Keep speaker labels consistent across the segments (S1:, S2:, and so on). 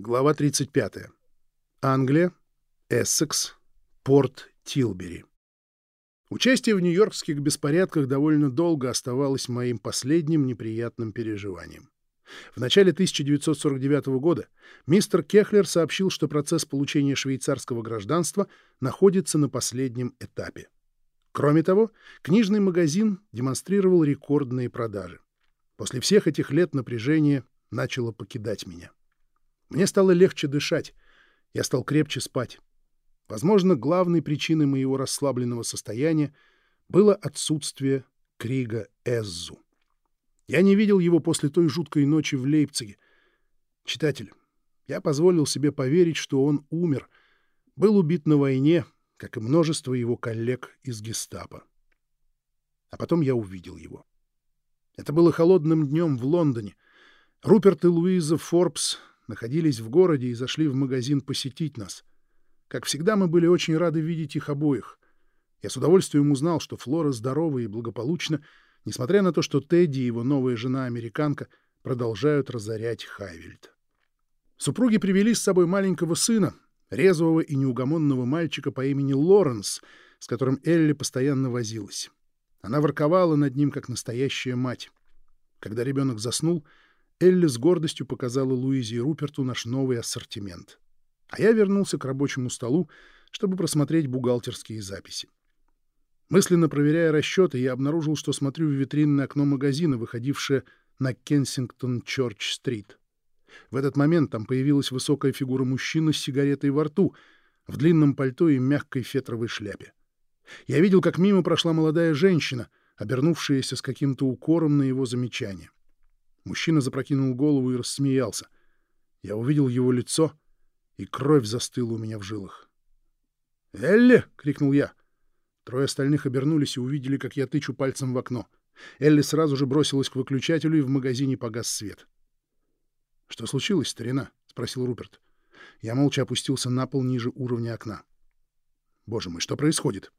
S1: Глава 35. Англия, Эссекс, порт Тилбери. Участие в нью-йоркских беспорядках довольно долго оставалось моим последним неприятным переживанием. В начале 1949 года мистер Кехлер сообщил, что процесс получения швейцарского гражданства находится на последнем этапе. Кроме того, книжный магазин демонстрировал рекордные продажи. После всех этих лет напряжение начало покидать меня. Мне стало легче дышать, я стал крепче спать. Возможно, главной причиной моего расслабленного состояния было отсутствие Крига Эззу. Я не видел его после той жуткой ночи в Лейпциге. Читатель, я позволил себе поверить, что он умер, был убит на войне, как и множество его коллег из гестапо. А потом я увидел его. Это было холодным днем в Лондоне. Руперт и Луиза Форбс находились в городе и зашли в магазин посетить нас. Как всегда, мы были очень рады видеть их обоих. Я с удовольствием узнал, что Флора здорова и благополучна, несмотря на то, что Тедди и его новая жена-американка продолжают разорять Хайвельд. Супруги привели с собой маленького сына, резвого и неугомонного мальчика по имени Лоренс, с которым Элли постоянно возилась. Она ворковала над ним, как настоящая мать. Когда ребенок заснул, Элли с гордостью показала Луизе и Руперту наш новый ассортимент. А я вернулся к рабочему столу, чтобы просмотреть бухгалтерские записи. Мысленно проверяя расчеты, я обнаружил, что смотрю в витринное окно магазина, выходившее на Кенсингтон-Чорч-стрит. В этот момент там появилась высокая фигура мужчины с сигаретой во рту, в длинном пальто и мягкой фетровой шляпе. Я видел, как мимо прошла молодая женщина, обернувшаяся с каким-то укором на его замечание. Мужчина запрокинул голову и рассмеялся. Я увидел его лицо, и кровь застыла у меня в жилах. «Элли!» — крикнул я. Трое остальных обернулись и увидели, как я тычу пальцем в окно. Элли сразу же бросилась к выключателю, и в магазине погас свет. «Что случилось, старина?» — спросил Руперт. Я молча опустился на пол ниже уровня окна. «Боже мой, что происходит?»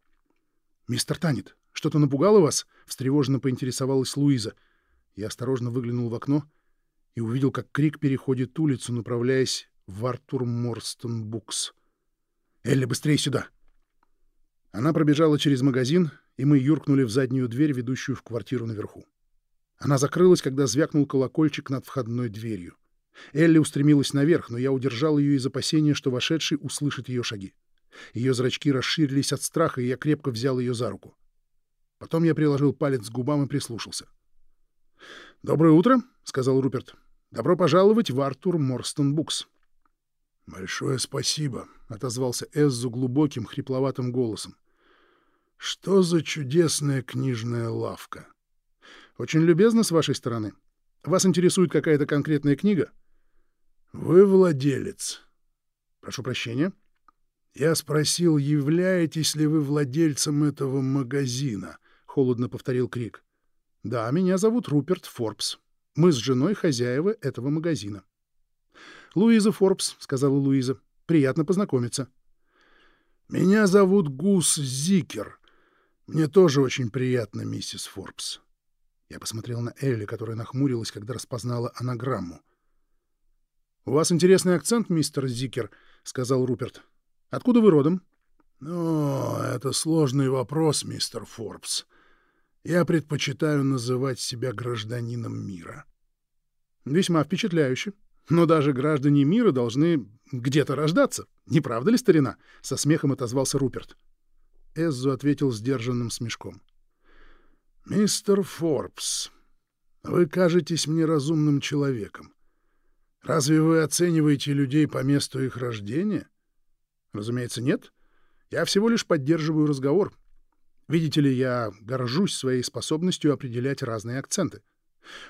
S1: «Мистер Танет, что-то напугало вас?» — встревоженно поинтересовалась Луиза — я осторожно выглянул в окно и увидел, как Крик переходит улицу, направляясь в Артур Морстон Букс. «Элли, быстрее сюда!» Она пробежала через магазин, и мы юркнули в заднюю дверь, ведущую в квартиру наверху. Она закрылась, когда звякнул колокольчик над входной дверью. Элли устремилась наверх, но я удержал ее из опасения, что вошедший услышит ее шаги. Ее зрачки расширились от страха, и я крепко взял ее за руку. Потом я приложил палец к губам и прислушался. «Доброе утро», — сказал Руперт. «Добро пожаловать в Артур Морстон Букс».
S2: «Большое спасибо», — отозвался Эззу глубоким, хрипловатым голосом. «Что за чудесная книжная лавка?»
S1: «Очень любезно с вашей стороны. Вас интересует какая-то конкретная книга?»
S2: «Вы владелец».
S1: «Прошу прощения».
S2: «Я спросил, являетесь ли вы владельцем этого магазина?» — холодно повторил Крик.
S1: Да, меня зовут Руперт Форбс. Мы с женой хозяева этого магазина. Луиза Форбс, сказала Луиза. Приятно познакомиться.
S2: Меня зовут Гус Зикер. Мне тоже очень приятно, миссис Форбс.
S1: Я посмотрел на Элли, которая нахмурилась, когда распознала анаграмму. «У вас интересный акцент, мистер Зикер», — сказал Руперт. «Откуда вы родом?»
S2: «О, это сложный вопрос, мистер Форбс. Я предпочитаю называть себя гражданином мира.
S1: Весьма впечатляюще. Но даже граждане мира должны где-то рождаться. Не правда ли, старина? Со смехом отозвался Руперт. Эззу ответил сдержанным смешком.
S2: «Мистер Форбс, вы кажетесь мне разумным человеком. Разве вы оцениваете людей по месту их рождения?»
S1: «Разумеется, нет. Я всего лишь поддерживаю разговор. Видите ли, я горжусь своей способностью определять разные акценты.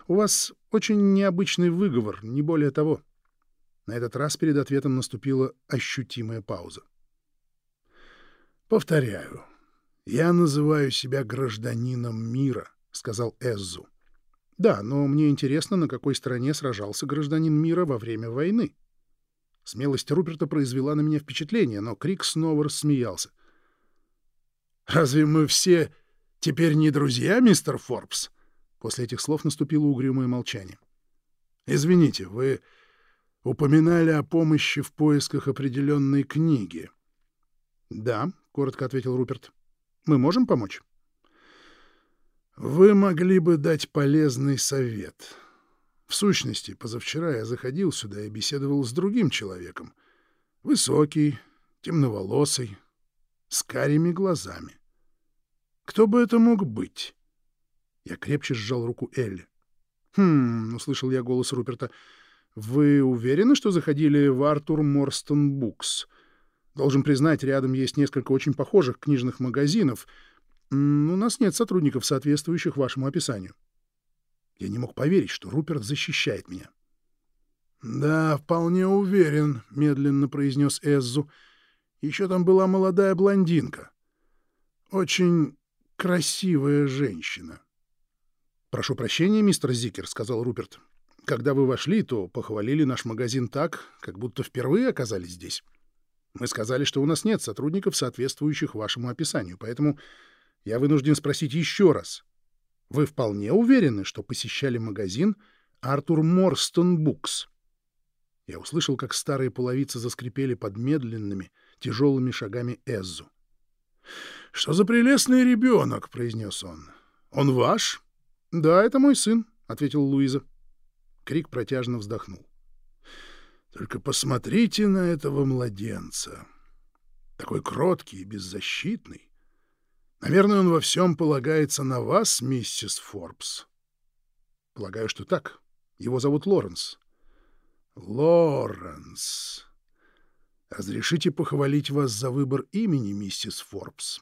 S1: У вас очень необычный выговор, не более того. На этот раз перед ответом наступила ощутимая пауза.
S2: «Повторяю, я называю себя гражданином мира», — сказал Эззу.
S1: «Да, но мне интересно, на какой стороне сражался гражданин мира во время войны». Смелость Руперта произвела на меня впечатление, но Крик снова рассмеялся.
S2: Разве мы все теперь не друзья, мистер Форбс?
S1: После этих слов наступило угрюмое молчание.
S2: Извините, вы упоминали о помощи в поисках определенной книги.
S1: — Да, — коротко ответил Руперт. — Мы можем помочь?
S2: — Вы могли бы дать полезный совет. В сущности, позавчера я заходил сюда и беседовал с другим человеком. Высокий, темноволосый, с карими глазами. Кто бы это мог быть? Я крепче сжал руку Элли.
S1: «Хм...» — услышал я голос Руперта. «Вы уверены, что заходили в Артур Морстон Букс? Должен признать, рядом есть несколько очень похожих книжных магазинов. У нас нет сотрудников, соответствующих вашему описанию». Я не мог поверить, что Руперт защищает меня.
S2: «Да, вполне уверен», — медленно произнес Эззу. «Еще там была молодая блондинка. Очень красивая женщина».
S1: «Прошу прощения, мистер Зикер», — сказал Руперт. «Когда вы вошли, то похвалили наш магазин так, как будто впервые оказались здесь. Мы сказали, что у нас нет сотрудников, соответствующих вашему описанию, поэтому я вынужден спросить еще раз. Вы вполне уверены, что посещали магазин Артур Морстон Букс?» Я услышал, как старые половицы заскрипели под медленными, тяжелыми шагами Эззу.
S2: «Что за прелестный ребенок?» — произнес он. «Он ваш?»
S1: «Да, это мой сын», — ответил Луиза. Крик протяжно вздохнул.
S2: «Только посмотрите на этого младенца. Такой кроткий и беззащитный. Наверное, он во всем полагается на вас, миссис Форбс».
S1: «Полагаю, что так. Его зовут Лоренс».
S2: «Лоренс. Разрешите похвалить вас за выбор имени, миссис Форбс.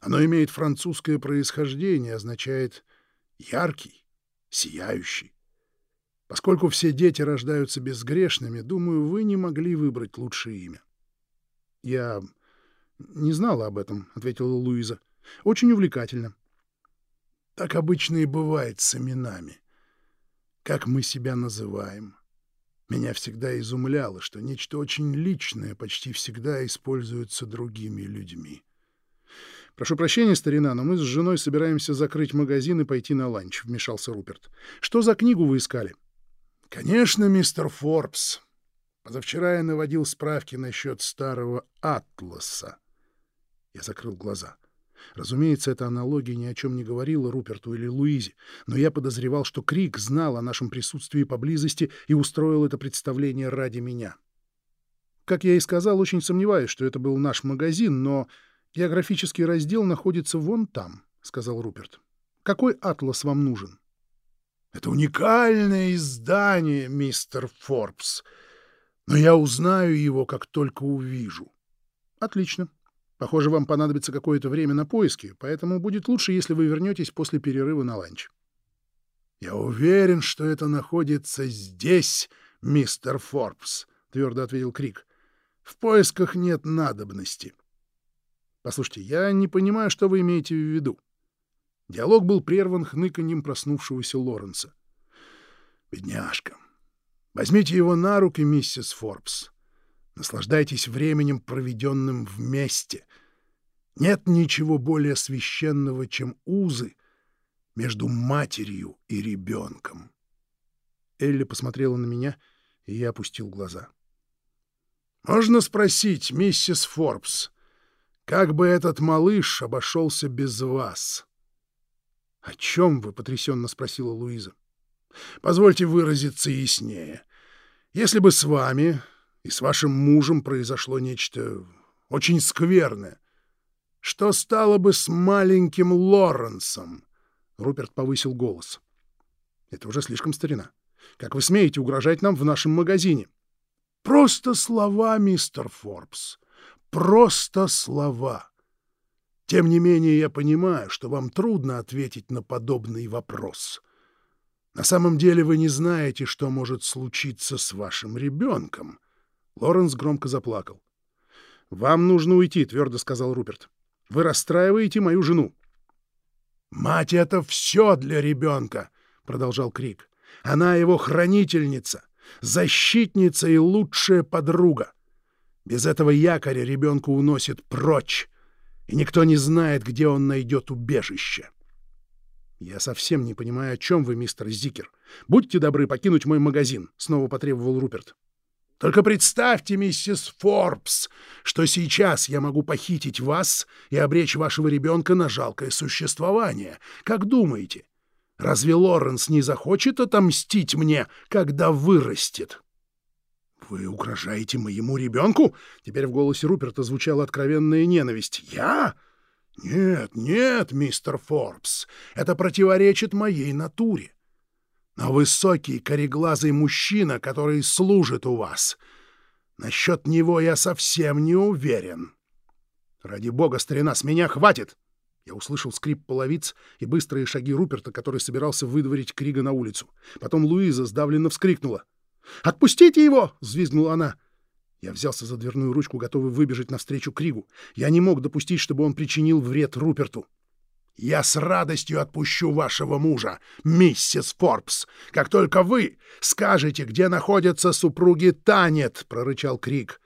S2: Оно имеет французское происхождение, означает яркий, сияющий. Поскольку все дети рождаются безгрешными, думаю, вы не могли выбрать лучшее имя.
S1: — Я не знала об этом, — ответила Луиза. — Очень увлекательно.
S2: — Так обычно и бывает с именами. Как мы себя называем. Меня всегда изумляло, что нечто очень личное почти всегда используется другими людьми.
S1: «Прошу прощения, старина, но мы с женой собираемся закрыть магазин и пойти на ланч», — вмешался Руперт. «Что за книгу вы искали?»
S2: «Конечно, мистер Форбс. Позавчера я наводил справки насчет старого атласа». Я закрыл глаза. Разумеется, эта аналогия ни о чем не говорила Руперту или Луизе, но я подозревал, что Крик знал о нашем присутствии поблизости и устроил это представление ради меня.
S1: Как я и сказал, очень сомневаюсь, что это был наш магазин, но «Географический раздел находится вон там», — сказал Руперт. «Какой атлас вам нужен?»
S2: «Это уникальное издание, мистер Форбс. Но я узнаю его, как только увижу».
S1: «Отлично. Похоже, вам понадобится какое-то время на поиски, поэтому будет лучше, если вы вернетесь после перерыва на ланч».
S2: «Я уверен, что это находится здесь, мистер Форбс», — твердо ответил Крик. «В поисках нет надобности».
S1: Послушайте, я не понимаю, что вы имеете в виду. Диалог был прерван хныканьем проснувшегося Лоренса.
S2: «Бедняжка! Возьмите его на руки, миссис Форбс. Наслаждайтесь временем, проведенным вместе. Нет ничего более священного, чем узы между матерью и ребенком».
S1: Элли посмотрела на меня, и я опустил глаза.
S2: «Можно спросить, миссис Форбс?» Как бы этот малыш обошелся без вас?
S1: — О чем вы? — потрясенно спросила Луиза.
S2: — Позвольте выразиться яснее. Если бы с вами и с вашим мужем произошло нечто очень скверное, что стало бы с маленьким Лоренсом?
S1: Руперт повысил голос. — Это уже слишком старина. Как вы смеете угрожать нам в нашем магазине?
S2: — Просто слова, мистер Форбс просто слова. Тем не менее, я понимаю, что вам трудно ответить на подобный вопрос. На самом деле вы не знаете, что может случиться с вашим ребенком.
S1: Лоренс громко заплакал. «Вам нужно уйти», — твердо сказал Руперт. «Вы расстраиваете мою жену».
S2: «Мать — это все для ребенка», — продолжал Крик. «Она его хранительница, защитница и лучшая подруга. Без этого якоря ребенка уносит прочь, и никто не знает, где он найдет убежище.
S1: «Я совсем не понимаю, о чем вы, мистер Зикер. Будьте добры покинуть мой магазин», — снова потребовал Руперт.
S2: Только представьте, миссис Форбс, что сейчас я могу похитить вас и обречь вашего ребенка на жалкое существование. Как думаете, разве Лоренс не захочет отомстить мне, когда вырастет? «Вы угрожаете моему ребенку?» Теперь в голосе Руперта звучала откровенная ненависть. «Я? Нет, нет, мистер Форбс, это противоречит моей натуре. Но высокий, кореглазый мужчина, который служит у вас, насчет него я совсем не уверен. Ради бога, старина, с меня хватит!» Я услышал скрип половиц и быстрые шаги Руперта, который собирался выдворить Крига на улицу. Потом Луиза сдавленно вскрикнула. «Отпустите его!» — взвизгнула она. Я взялся за дверную ручку, готовый выбежать навстречу Кригу. Я не мог допустить, чтобы он причинил вред Руперту. «Я с радостью отпущу вашего мужа, миссис Форбс, как только вы скажете, где находятся супруги Танет!» — прорычал Криг.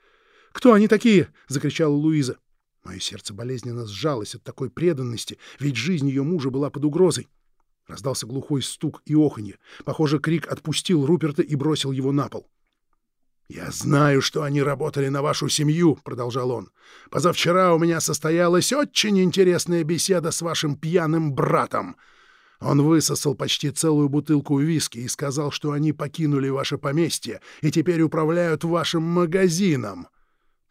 S2: «Кто они такие?» — закричала Луиза. Мое сердце болезненно сжалось от такой преданности, ведь жизнь ее мужа была под угрозой. Раздался глухой стук и оханье. Похоже, Крик отпустил Руперта и бросил его на пол. «Я знаю, что они работали на вашу семью», — продолжал он. «Позавчера у меня состоялась очень интересная беседа с вашим пьяным братом. Он высосал почти целую бутылку виски и сказал, что они покинули ваше поместье и теперь управляют вашим магазином».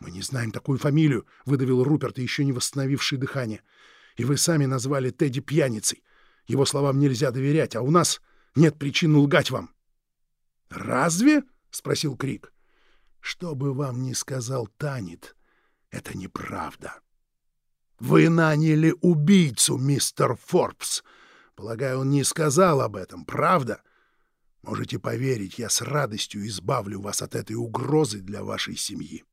S2: «Мы не знаем такую фамилию», — выдавил Руперт, еще не восстановивший дыхание. «И вы сами назвали Тедди пьяницей. Его словам нельзя доверять, а у нас нет причин лгать вам». «Разве?» — спросил Крик. Что бы вам ни сказал Танит, это неправда. Вы наняли убийцу, мистер Форбс. Полагаю, он не сказал об этом, правда? Можете поверить, я с радостью избавлю вас от этой угрозы для вашей семьи.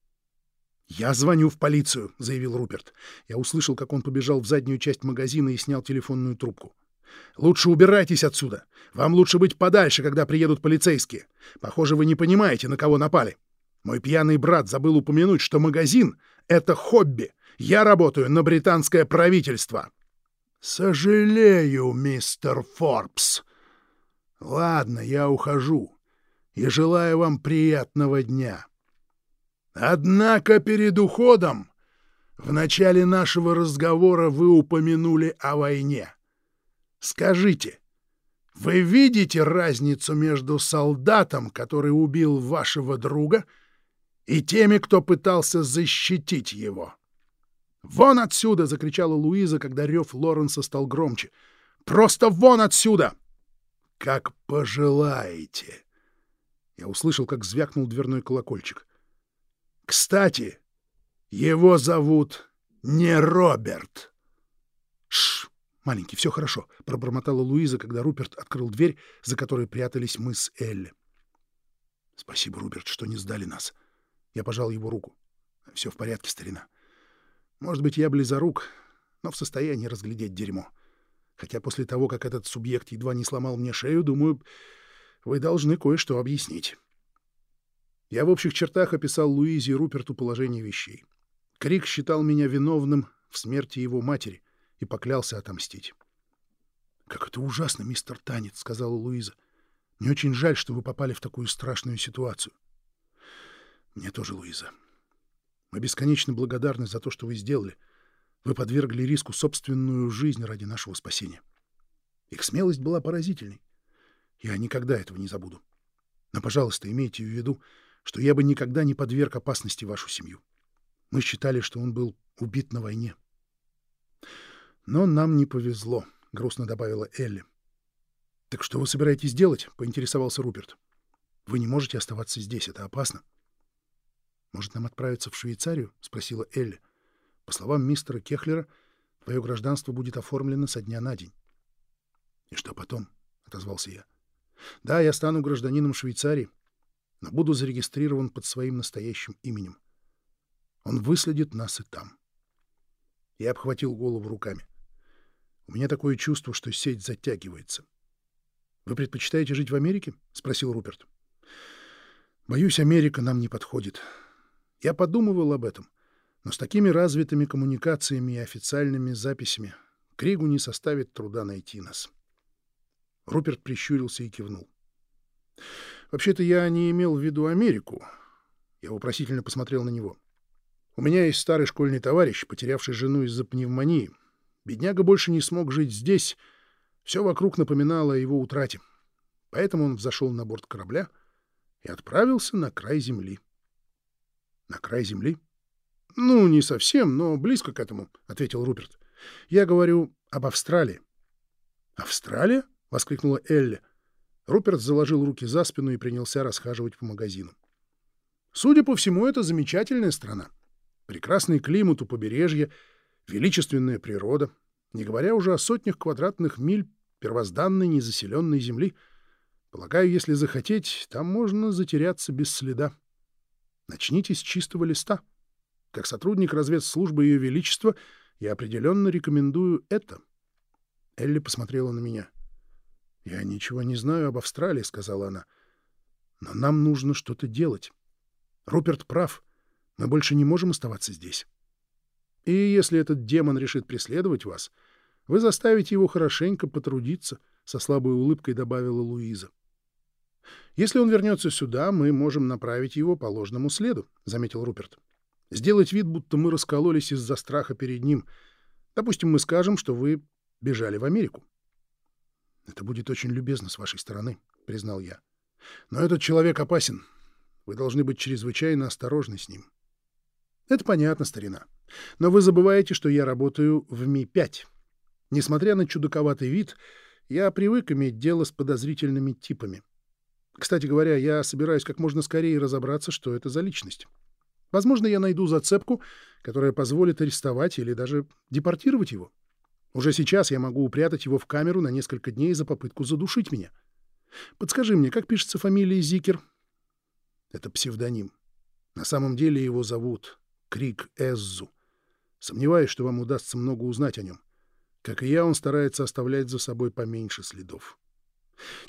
S2: «Я звоню в полицию», — заявил Руперт. Я услышал, как он побежал в заднюю часть магазина и снял телефонную трубку. «Лучше убирайтесь отсюда. Вам лучше быть подальше, когда приедут полицейские. Похоже, вы не понимаете, на кого напали. Мой пьяный брат забыл упомянуть, что магазин — это хобби. Я работаю на британское правительство. Сожалею, мистер Форбс. Ладно, я ухожу и желаю вам приятного дня. Однако перед уходом в начале нашего разговора вы упомянули о войне. Скажите, вы видите разницу между солдатом, который убил вашего друга, — и теми, кто пытался защитить его. «Вон отсюда!» — закричала Луиза, когда рев Лоренса стал громче. «Просто вон отсюда!» «Как пожелаете!» Я услышал, как звякнул дверной колокольчик. «Кстати, его зовут не Роберт!» «Шш, маленький, все хорошо!» — пробормотала Луиза, когда Руперт открыл дверь, за которой прятались мы с Элли. «Спасибо, Руберт, что не сдали нас. Я пожал его руку. Все в порядке, старина. Может быть, я близорук, но в состоянии разглядеть дерьмо. Хотя после того, как этот субъект едва не сломал мне шею, думаю, вы должны кое-что объяснить. Я в общих чертах описал Луизе и Руперту положение вещей. Крик считал меня виновным в смерти его матери и поклялся отомстить. — Как это ужасно, мистер Танец, — сказала Луиза. — Мне очень жаль, что вы попали в такую страшную ситуацию. Мне тоже, Луиза. Мы бесконечно благодарны за то, что вы сделали. Вы подвергли риску собственную жизнь ради нашего спасения. Их смелость была поразительной. Я никогда этого не забуду. Но, пожалуйста, имейте в виду, что я бы никогда не подверг опасности вашу семью. Мы считали, что он был убит на войне. Но нам не повезло, — грустно добавила Элли. — Так что вы собираетесь делать? — поинтересовался Руперт. — Вы не можете оставаться здесь, это опасно. — «Может, нам отправиться в Швейцарию?» — спросила Элли. «По словам мистера Кехлера, твое гражданство будет оформлено со дня на день». «И что потом?» — отозвался я. «Да, я стану гражданином Швейцарии, но буду зарегистрирован под своим настоящим именем. Он выследит нас и там». Я обхватил голову руками. У меня такое чувство, что сеть затягивается. «Вы предпочитаете жить в Америке?» — спросил Руперт. «Боюсь, Америка нам не подходит. Я подумывал об этом, но с такими развитыми коммуникациями и официальными записями Кригу не составит труда найти нас. Руперт прищурился и кивнул. «Вообще-то я не имел в виду Америку.
S1: Я вопросительно посмотрел на него. У меня есть старый школьный товарищ, потерявший жену из-за пневмонии. Бедняга больше не смог жить здесь. Все вокруг напоминало о его утрате. Поэтому он взошел на борт корабля и отправился на край земли. На край земли? Ну, не совсем, но близко к этому, — ответил Руперт. Я говорю об Австралии. Австралия? — воскликнула Элли. Руперт заложил руки за спину и принялся расхаживать по магазину. Судя по всему, это замечательная страна. Прекрасный климат у побережья, величественная природа, не говоря уже о сотнях квадратных миль первозданной незаселенной земли. Полагаю, если захотеть, там можно затеряться без следа. Начните с чистого листа. Как сотрудник разведслужбы Ее Величества я определенно рекомендую это. Элли посмотрела на меня. «Я ничего не знаю об Австралии», — сказала она. «Но нам нужно что-то делать. Руперт прав. Мы больше не можем оставаться здесь. И если этот демон решит преследовать вас, вы заставите его хорошенько потрудиться, — со слабой улыбкой добавила Луиза. «Если он вернется сюда, мы можем направить его по ложному следу», — заметил Руперт. «Сделать вид, будто мы раскололись из-за страха перед ним. Допустим, мы скажем, что вы бежали в Америку». «Это будет очень любезно с вашей стороны», — признал я. «Но этот человек опасен. Вы должны быть чрезвычайно осторожны с ним». «Это понятно, старина. Но вы забываете, что я работаю в Ми-5. Несмотря на чудаковатый вид, я привык иметь дело с подозрительными типами. Кстати говоря, я собираюсь как можно скорее разобраться, что это за личность. Возможно, я найду зацепку, которая позволит арестовать или даже депортировать его. Уже сейчас я могу упрятать его в камеру на несколько дней за попытку задушить меня. Подскажи мне, как пишется фамилия Зикер? Это псевдоним. На самом деле его зовут Крик Эззу. Сомневаюсь, что вам удастся много узнать о нем. Как и я, он старается оставлять за собой поменьше следов.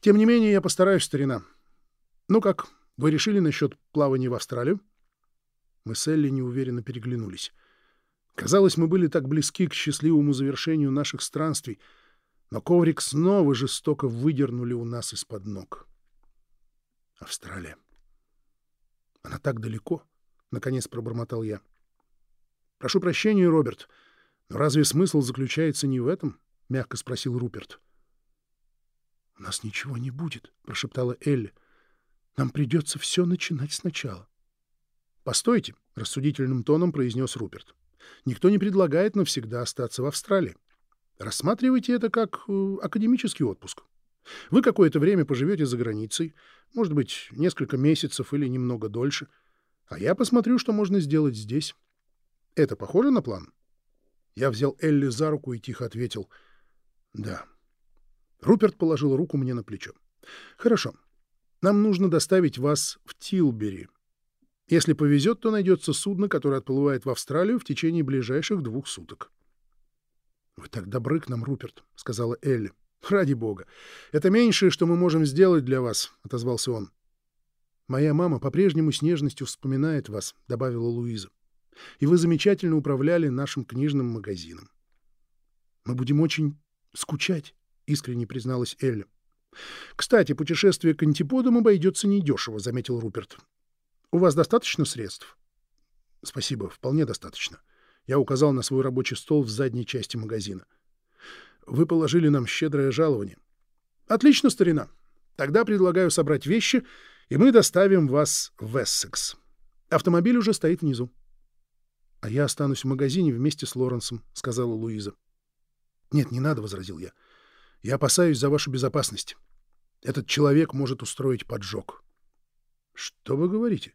S1: Тем не менее, я постараюсь, старина. Ну как, вы решили насчет плавания в Австралию? Мы с Элли неуверенно переглянулись. Казалось, мы были так близки к счастливому завершению наших странствий, но коврик снова жестоко выдернули у нас из-под ног. Австралия. Она так далеко, — наконец пробормотал я. Прошу прощения, Роберт, — «Но разве смысл заключается не в этом?» — мягко спросил Руперт. «У нас ничего не будет», — прошептала Элли. «Нам придется все начинать сначала». «Постойте», — рассудительным тоном произнес Руперт. «Никто не предлагает навсегда остаться в Австралии. Рассматривайте это как э, академический отпуск. Вы какое-то время поживете за границей, может быть, несколько месяцев или немного дольше, а я посмотрю, что можно сделать здесь. Это похоже на план?» Я взял Элли за руку и тихо ответил «Да». Руперт положил руку мне на плечо. «Хорошо. Нам нужно доставить вас в Тилбери. Если повезет, то найдется судно, которое отплывает в Австралию в течение ближайших двух суток». «Вы так добры к нам, Руперт», — сказала Элли. «Ради бога. Это меньшее, что мы можем сделать для вас», — отозвался он. «Моя мама по-прежнему с нежностью вспоминает вас», — добавила Луиза и вы замечательно управляли нашим книжным магазином. Мы будем очень скучать, — искренне призналась Элли. Кстати, путешествие к антиподам обойдется недешево, — заметил Руперт. У вас достаточно средств? Спасибо, вполне достаточно. Я указал на свой рабочий стол в задней части магазина. Вы положили нам щедрое жалование. Отлично, старина. Тогда предлагаю собрать вещи, и мы доставим вас в Эссекс. Автомобиль уже стоит внизу. «А я останусь в магазине вместе с Лоренсом», — сказала Луиза. «Нет, не надо», — возразил я. «Я опасаюсь за вашу безопасность. Этот человек может устроить поджог». «Что вы говорите?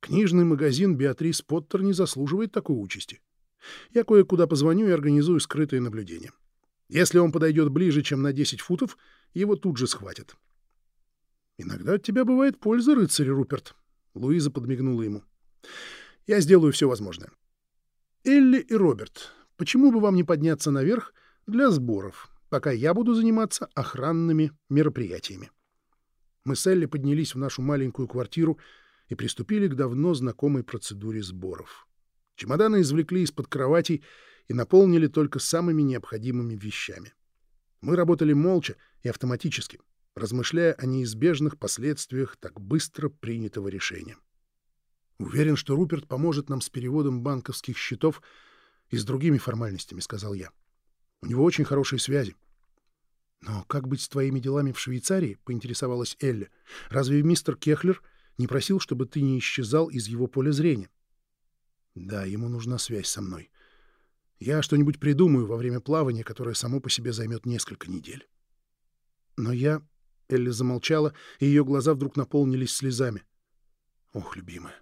S1: Книжный магазин Беатрис Поттер не заслуживает такой участи. Я кое-куда позвоню и организую скрытое наблюдение. Если он подойдет ближе, чем на 10 футов, его тут же схватят». «Иногда от тебя бывает польза, рыцарь Руперт», — Луиза подмигнула ему. Я сделаю все возможное. Элли и Роберт, почему бы вам не подняться наверх для сборов, пока я буду заниматься охранными мероприятиями? Мы с Элли поднялись в нашу маленькую квартиру и приступили к давно знакомой процедуре сборов. Чемоданы извлекли из-под кроватей и наполнили только самыми необходимыми вещами. Мы работали молча и автоматически, размышляя о неизбежных последствиях так быстро принятого решения. Уверен, что Руперт поможет нам с переводом банковских счетов и с другими формальностями, — сказал я. У него очень хорошие связи. Но как быть с твоими делами в Швейцарии? — поинтересовалась Элли. Разве мистер Кехлер не просил, чтобы ты не исчезал из его поля зрения? Да, ему нужна связь со мной. Я что-нибудь придумаю во время плавания, которое само по себе займет несколько недель. Но я... Элли замолчала, и ее глаза вдруг наполнились слезами. Ох, любимая,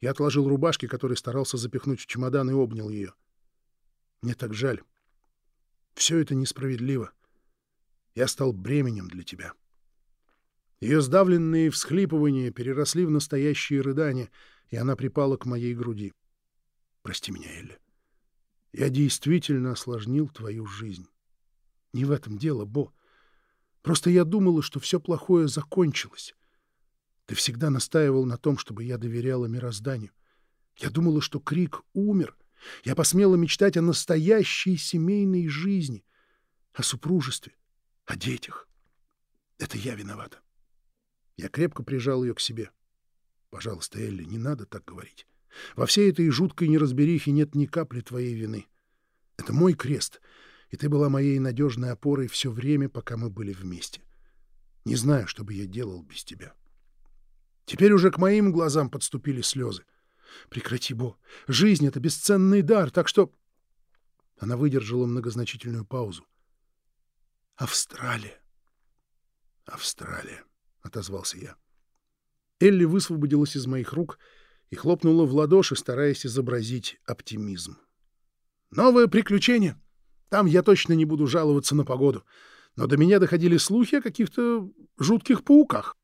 S1: я отложил рубашки, которые старался запихнуть в чемодан, и обнял ее. Мне так жаль. Все это несправедливо. Я стал бременем для тебя. Ее сдавленные всхлипывания переросли в настоящие рыдания, и она припала к моей груди. Прости меня, Элли. Я действительно осложнил твою жизнь. Не в этом дело, Бо. Просто я думала, что все плохое закончилось. Ты всегда настаивал на том, чтобы я доверяла мирозданию. Я думала, что Крик умер. Я посмела мечтать о настоящей семейной жизни, о супружестве, о детях. Это я виновата. Я крепко прижал ее к себе. Пожалуйста, Элли, не надо так говорить. Во всей этой жуткой неразберихе нет ни капли твоей вины. Это мой крест, и ты была моей надежной опорой все время, пока мы были вместе. Не знаю, что бы я делал без тебя. Теперь уже к моим глазам подступили слезы. Прекрати, Бо. Жизнь — это бесценный дар, так что... Она выдержала многозначительную паузу. Австралия. Австралия, — отозвался я. Элли высвободилась из моих рук и хлопнула в ладоши, стараясь изобразить оптимизм. «Новое приключение! Там я точно не буду жаловаться на погоду, но до меня доходили слухи о каких-то жутких пауках.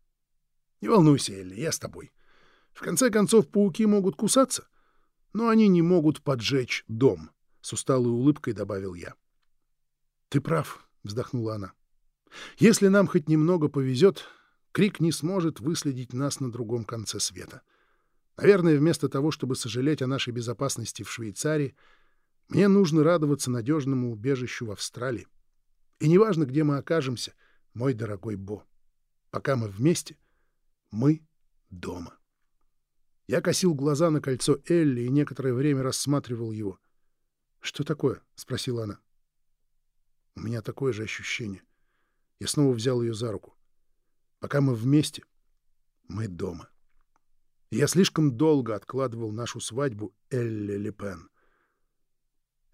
S1: Не волнуйся, Элли, я с тобой. В конце концов, пауки могут кусаться, но они не могут поджечь дом, — с усталой улыбкой добавил я. — Ты прав, — вздохнула она. — Если нам хоть немного повезет, Крик не сможет выследить нас на другом конце света. Наверное, вместо того, чтобы сожалеть о нашей безопасности в Швейцарии, мне нужно радоваться надежному убежищу в Австралии. И неважно, где мы окажемся, мой дорогой Бо. Пока мы вместе — мы дома. Я косил глаза на кольцо Элли и некоторое время рассматривал его. «Что такое?» — спросила она. У меня такое же ощущение. Я снова взял ее за руку. Пока мы вместе, мы дома. я слишком долго откладывал нашу свадьбу Элли Лепен.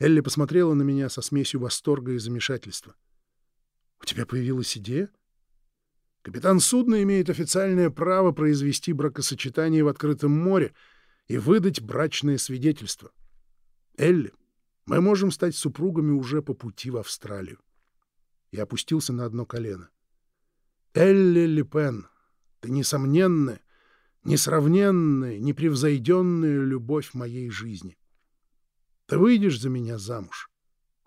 S1: Элли посмотрела на меня со смесью восторга и замешательства. «У тебя появилась идея?» Капитан судна имеет официальное право произвести бракосочетание в открытом море и выдать брачное свидетельство. Элли, мы можем стать супругами уже по пути в Австралию. Я опустился на одно колено. Элли Лепен, ты несомненная, несравненная, непревзойденная любовь моей жизни. Ты выйдешь за меня замуж?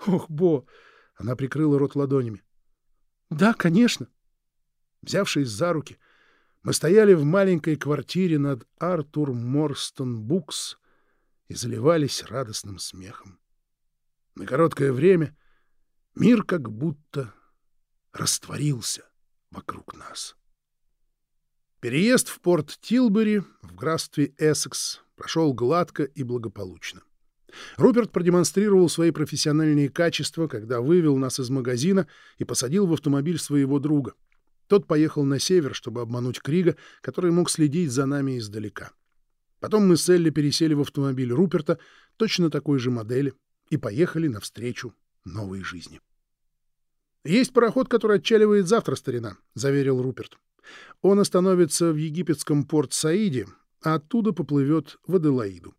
S1: Ох, Бо! Она прикрыла рот ладонями. Да, конечно. Взявшись за руки, мы стояли в маленькой квартире над Артур Морстон Букс и заливались радостным смехом. На короткое время мир как будто растворился вокруг нас. Переезд в порт Тилбери в графстве Эссекс прошел гладко и благополучно. Руперт продемонстрировал свои профессиональные качества, когда вывел нас из магазина и посадил в автомобиль своего друга — тот поехал на север, чтобы обмануть Крига, который мог следить за нами издалека. Потом мы с Элли пересели в автомобиль Руперта, точно такой же модели, и поехали навстречу новой жизни. «Есть пароход, который отчаливает завтра, старина», — заверил Руперт. «Он остановится в египетском порт Саиде, а оттуда поплывет в Аделаиду.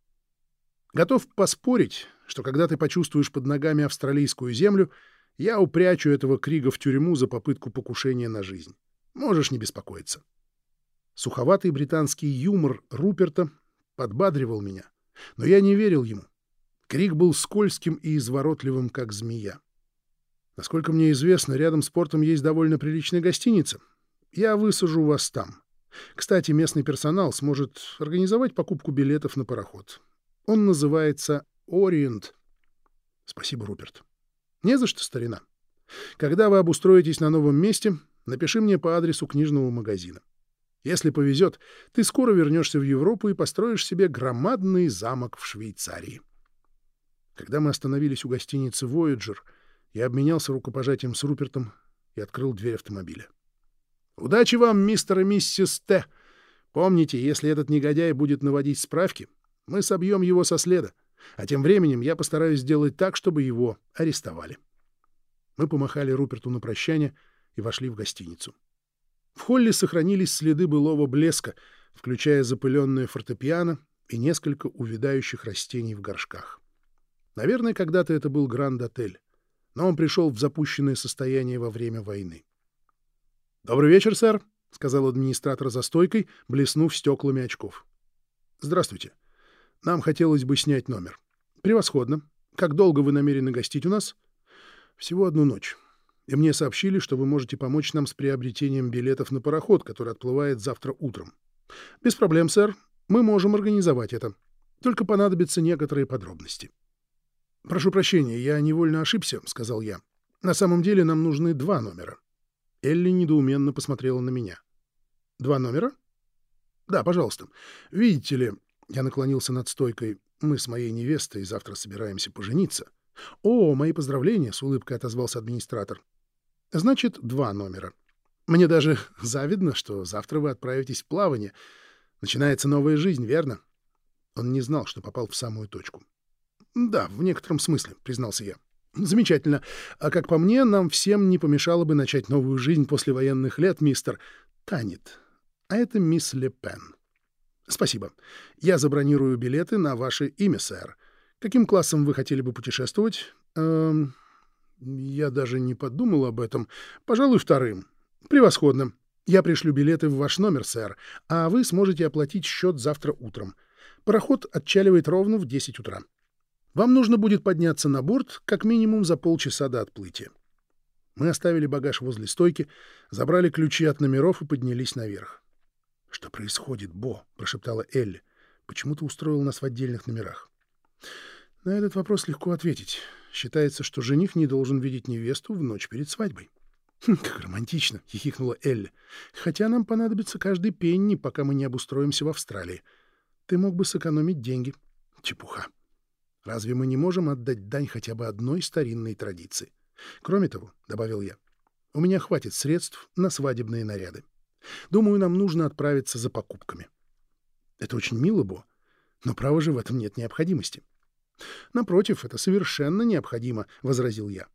S1: Готов поспорить, что когда ты почувствуешь под ногами австралийскую землю — я упрячу этого Крига в тюрьму за попытку покушения на жизнь. Можешь не беспокоиться. Суховатый британский юмор Руперта подбадривал меня, но я не верил ему. Крик был скользким и изворотливым, как змея. Насколько мне известно, рядом с портом есть довольно приличная гостиница. Я высажу вас там. Кстати, местный персонал сможет организовать покупку билетов на пароход. Он называется «Ориент». Спасибо, Руперт. Не за что, старина. Когда вы обустроитесь на новом месте, напиши мне по адресу книжного магазина. Если повезет, ты скоро вернешься в Европу и построишь себе громадный замок в Швейцарии. Когда мы остановились у гостиницы «Вояджер», я обменялся рукопожатием с Рупертом и открыл дверь автомобиля. «Удачи вам, мистер и миссис Т. Помните, если этот негодяй будет наводить справки, мы собьем его со следа, а тем временем я постараюсь сделать так, чтобы его арестовали». Мы помахали Руперту на прощание и вошли в гостиницу. В холле сохранились следы былого блеска, включая запыленное фортепиано и несколько увядающих растений в горшках. Наверное, когда-то это был Гранд-отель, но он пришел в запущенное состояние во время войны. «Добрый вечер, сэр», — сказал администратор за стойкой, блеснув стеклами очков. «Здравствуйте. Нам хотелось бы снять номер. Превосходно. Как долго вы намерены гостить у нас?» Всего одну ночь. И мне сообщили, что вы можете помочь нам с приобретением билетов на пароход, который отплывает завтра утром. Без проблем, сэр. Мы можем организовать это. Только понадобятся некоторые подробности. Прошу прощения, я невольно ошибся, сказал я. На самом деле нам нужны два номера. Элли недоуменно посмотрела на меня. Два номера? Да, пожалуйста. Видите ли, я наклонился над стойкой. Мы с моей невестой завтра собираемся пожениться. «О, мои поздравления!» — с улыбкой отозвался администратор. «Значит, два номера. Мне даже завидно, что завтра вы отправитесь в плавание. Начинается новая жизнь, верно?» Он не знал, что попал в самую точку. «Да, в некотором смысле», — признался я. «Замечательно. А как по мне, нам всем не помешало бы начать новую жизнь после военных лет, мистер Танет. А это мисс Ле Пен. Спасибо. Я забронирую билеты на ваше имя, сэр. Каким классом вы хотели бы путешествовать? Эм, я даже не подумал об этом. Пожалуй, вторым. Превосходно. Я пришлю билеты в ваш номер, сэр, а вы сможете оплатить счет завтра утром. Пароход отчаливает ровно в 10 утра. Вам нужно будет подняться на борт как минимум за полчаса до отплытия. Мы оставили багаж возле стойки, забрали ключи от номеров и поднялись наверх. — Что происходит, Бо? — прошептала Элли. — Почему ты устроил нас в отдельных номерах? На этот вопрос легко ответить. Считается, что жених не должен видеть невесту в ночь перед свадьбой. «Хм, «Как романтично!» — хихикнула Элли. «Хотя нам понадобится каждый пенни, пока мы не обустроимся в Австралии. Ты мог бы сэкономить деньги». «Чепуха! Разве мы не можем отдать дань хотя бы одной старинной традиции? Кроме того, — добавил я, — у меня хватит средств на свадебные наряды. Думаю, нам нужно отправиться за покупками». «Это очень мило, Бо, но, право же, в этом нет необходимости. Напротив, это совершенно необходимо, — возразил я.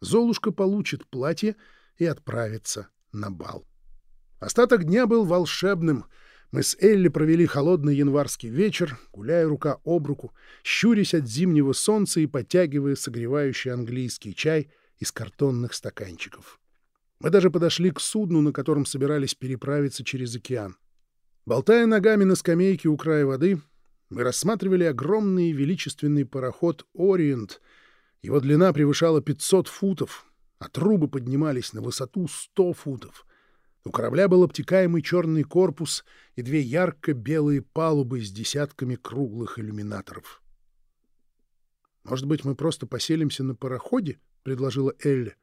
S1: Золушка получит платье и отправится на бал. Остаток дня был волшебным. Мы с Элли провели холодный январский вечер, гуляя рука об руку, щурясь от зимнего солнца и подтягивая согревающий английский чай из картонных стаканчиков. Мы даже подошли к судну, на котором собирались переправиться через океан. Болтая ногами на скамейке у края воды, мы рассматривали огромный и величественный пароход «Ориент». Его длина превышала 500 футов, а трубы поднимались на высоту 100 футов. У корабля был обтекаемый черный корпус и две ярко-белые палубы с десятками круглых иллюминаторов. «Может быть, мы просто поселимся на пароходе?» — предложила Элли.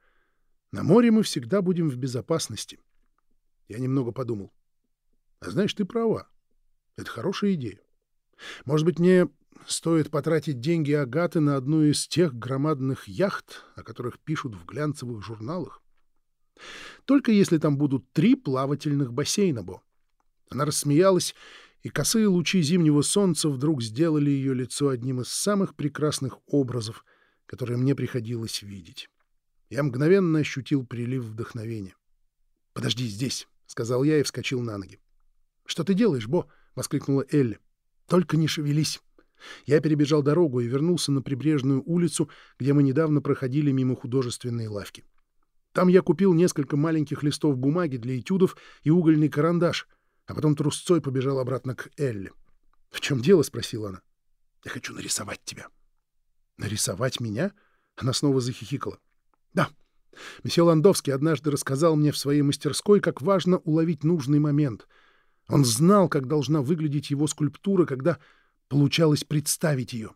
S1: «На море мы всегда будем в безопасности». Я немного подумал. «А знаешь, ты права. Это хорошая идея. Может быть, мне стоит потратить деньги Агаты на одну из тех громадных яхт, о которых пишут в глянцевых журналах? Только если там будут три плавательных бассейна, Бо. Она рассмеялась, и косые лучи зимнего солнца вдруг сделали ее лицо одним из самых прекрасных образов, которые мне приходилось видеть. Я мгновенно ощутил прилив вдохновения. «Подожди здесь», — сказал я и вскочил на ноги. «Что ты делаешь, Бо?» — воскликнула Элли. Только не шевелись. Я перебежал дорогу и вернулся на прибрежную улицу, где мы недавно проходили мимо художественной лавки. Там я купил несколько маленьких листов бумаги для этюдов и угольный карандаш, а потом трусцой побежал обратно к Элли. — В чем дело? — спросила она. — Я хочу нарисовать тебя. — Нарисовать меня? Она снова захихикала. — Да. Месье Ландовский однажды рассказал мне в своей мастерской, как важно уловить нужный момент — он знал, как должна выглядеть его скульптура, когда получалось представить ее.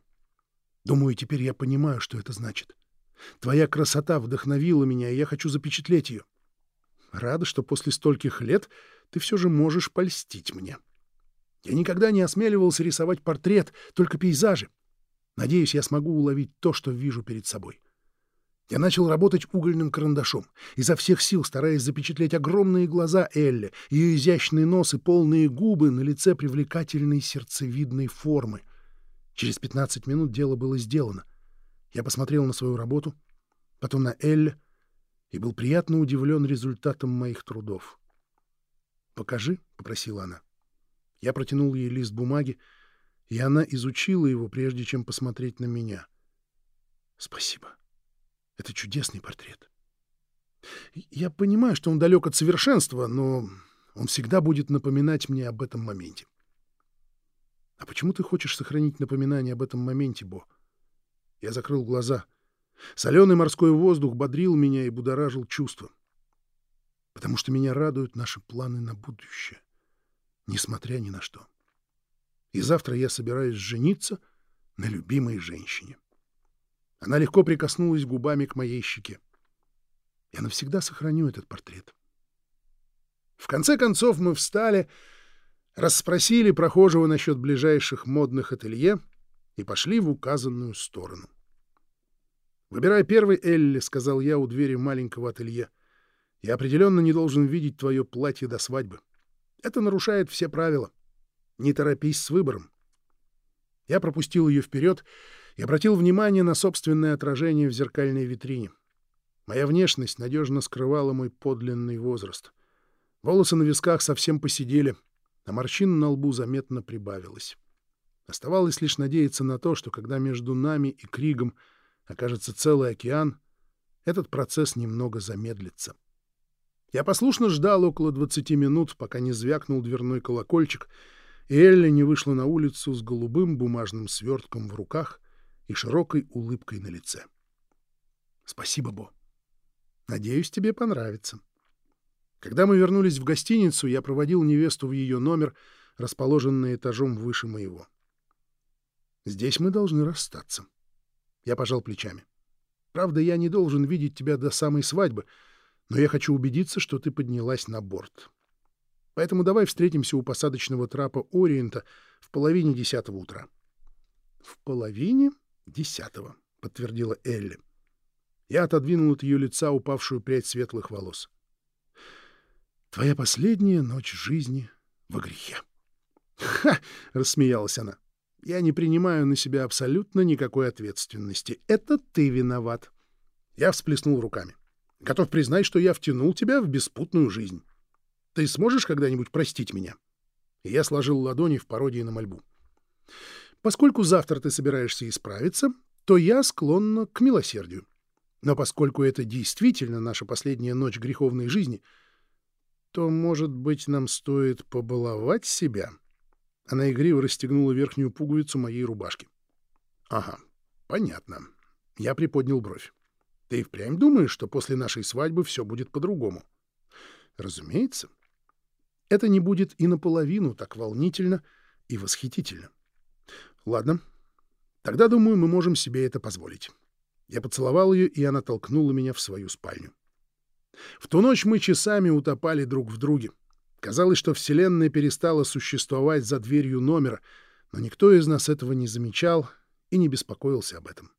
S1: Думаю, теперь я понимаю, что это значит. Твоя красота вдохновила меня, и я хочу запечатлеть ее. Рада, что после стольких лет ты все же можешь польстить мне. Я никогда не осмеливался рисовать портрет, только пейзажи. Надеюсь, я смогу уловить то, что вижу перед собой. Я начал работать угольным карандашом, изо всех сил стараясь запечатлеть огромные глаза Элли, ее изящный нос и полные губы на лице привлекательной сердцевидной формы. Через 15 минут дело было сделано. Я посмотрел на свою работу, потом на Элли и был приятно удивлен результатом моих трудов. «Покажи», — попросила она. Я протянул ей лист бумаги, и она изучила его, прежде чем посмотреть на меня. «Спасибо. Это чудесный портрет. Я понимаю, что он далек от совершенства, но он всегда будет напоминать мне об этом моменте. А почему ты хочешь сохранить напоминание об этом моменте, Бо? Я закрыл глаза. Соленый морской воздух бодрил меня и будоражил чувства. Потому что меня радуют наши планы на будущее, несмотря ни на что. И завтра я собираюсь жениться на любимой женщине. Она легко прикоснулась губами к моей щеке. Я навсегда сохраню этот портрет. В конце концов мы встали, расспросили прохожего насчет ближайших модных ателье и пошли в указанную сторону. «Выбирай первый, Элли», — сказал я у двери маленького ателье. «Я определенно не должен видеть твое платье до свадьбы. Это нарушает все правила. Не торопись с выбором». Я пропустил ее вперед и обратил внимание на собственное отражение в зеркальной витрине. Моя внешность надежно скрывала мой подлинный возраст. Волосы на висках совсем посидели, а морщин на лбу заметно прибавилось. Оставалось лишь надеяться на то, что когда между нами и Кригом — окажется целый океан, этот процесс немного замедлится. Я послушно ждал около 20 минут, пока не звякнул дверной колокольчик, и Элли не вышла на улицу с голубым бумажным свертком в руках и широкой улыбкой на лице. — Спасибо, Бо. Надеюсь, тебе понравится. Когда мы вернулись в гостиницу, я проводил невесту в ее номер, расположенный этажом выше моего. Здесь мы должны расстаться. Я пожал плечами. Правда, я не должен видеть тебя до самой свадьбы, но я хочу убедиться, что ты поднялась на борт. Поэтому давай встретимся у посадочного трапа Ориента в половине десятого утра. — В половине десятого, — подтвердила Элли. Я отодвинул от ее лица упавшую прядь светлых волос. — Твоя последняя ночь жизни во грехе. — Ха! — рассмеялась она. Я не принимаю на себя абсолютно никакой ответственности. Это ты виноват. Я всплеснул руками. Готов признать, что я втянул тебя в беспутную жизнь. Ты сможешь когда-нибудь простить меня? И я сложил ладони в пародии на мольбу. Поскольку завтра ты собираешься исправиться, то я склонна к милосердию. Но поскольку это действительно наша последняя ночь греховной жизни, то, может быть, нам стоит побаловать себя — она игриво расстегнула верхнюю пуговицу моей рубашки. — Ага, понятно. Я приподнял бровь. — Ты впрямь думаешь, что после нашей свадьбы все будет по-другому? — Разумеется. Это не будет и наполовину так волнительно и восхитительно. Ладно, тогда, думаю, мы можем себе это позволить. Я поцеловал ее, и она толкнула меня в свою спальню. В ту ночь мы часами утопали друг в друге. Казалось, что Вселенная перестала существовать за дверью номера, но никто из нас этого не замечал и не беспокоился об этом.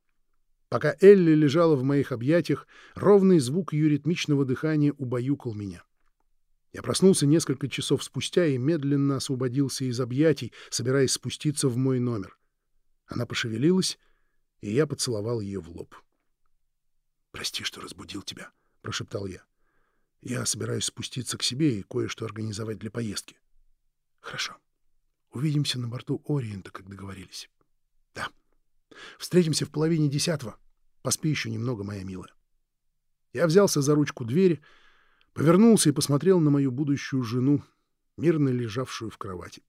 S1: Пока Элли лежала в моих объятиях, ровный звук ее ритмичного дыхания убаюкал меня. Я проснулся несколько часов спустя и медленно освободился из объятий, собираясь спуститься в мой номер. Она пошевелилась, и я поцеловал ее в лоб. «Прости, что разбудил тебя», — прошептал я. Я собираюсь спуститься к себе и кое-что организовать для поездки. Хорошо. Увидимся на борту Ориента, как договорились. Да. Встретимся в половине десятого. Поспи еще немного, моя милая. Я взялся за ручку двери, повернулся и посмотрел на мою будущую жену, мирно лежавшую в кровати.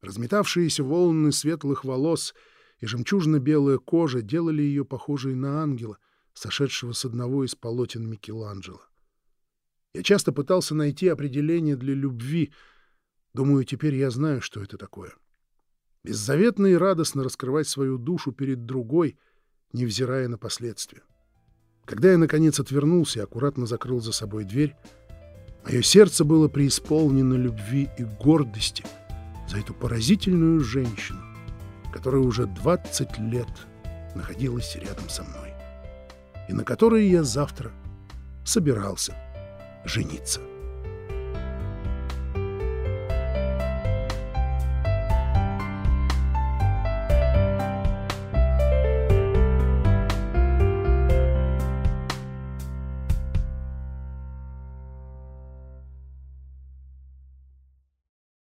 S1: Разметавшиеся волны светлых волос и жемчужно-белая кожа делали ее похожей на ангела, сошедшего с одного из полотен Микеланджело. Я часто пытался найти определение для любви. Думаю, теперь я знаю, что это такое. Беззаветно и радостно раскрывать свою душу перед другой, невзирая на последствия. Когда я, наконец, отвернулся и аккуратно закрыл за собой дверь, Мое сердце было преисполнено любви и гордости за эту поразительную женщину, которая уже 20 лет находилась рядом со мной и на которой я завтра собирался жениться.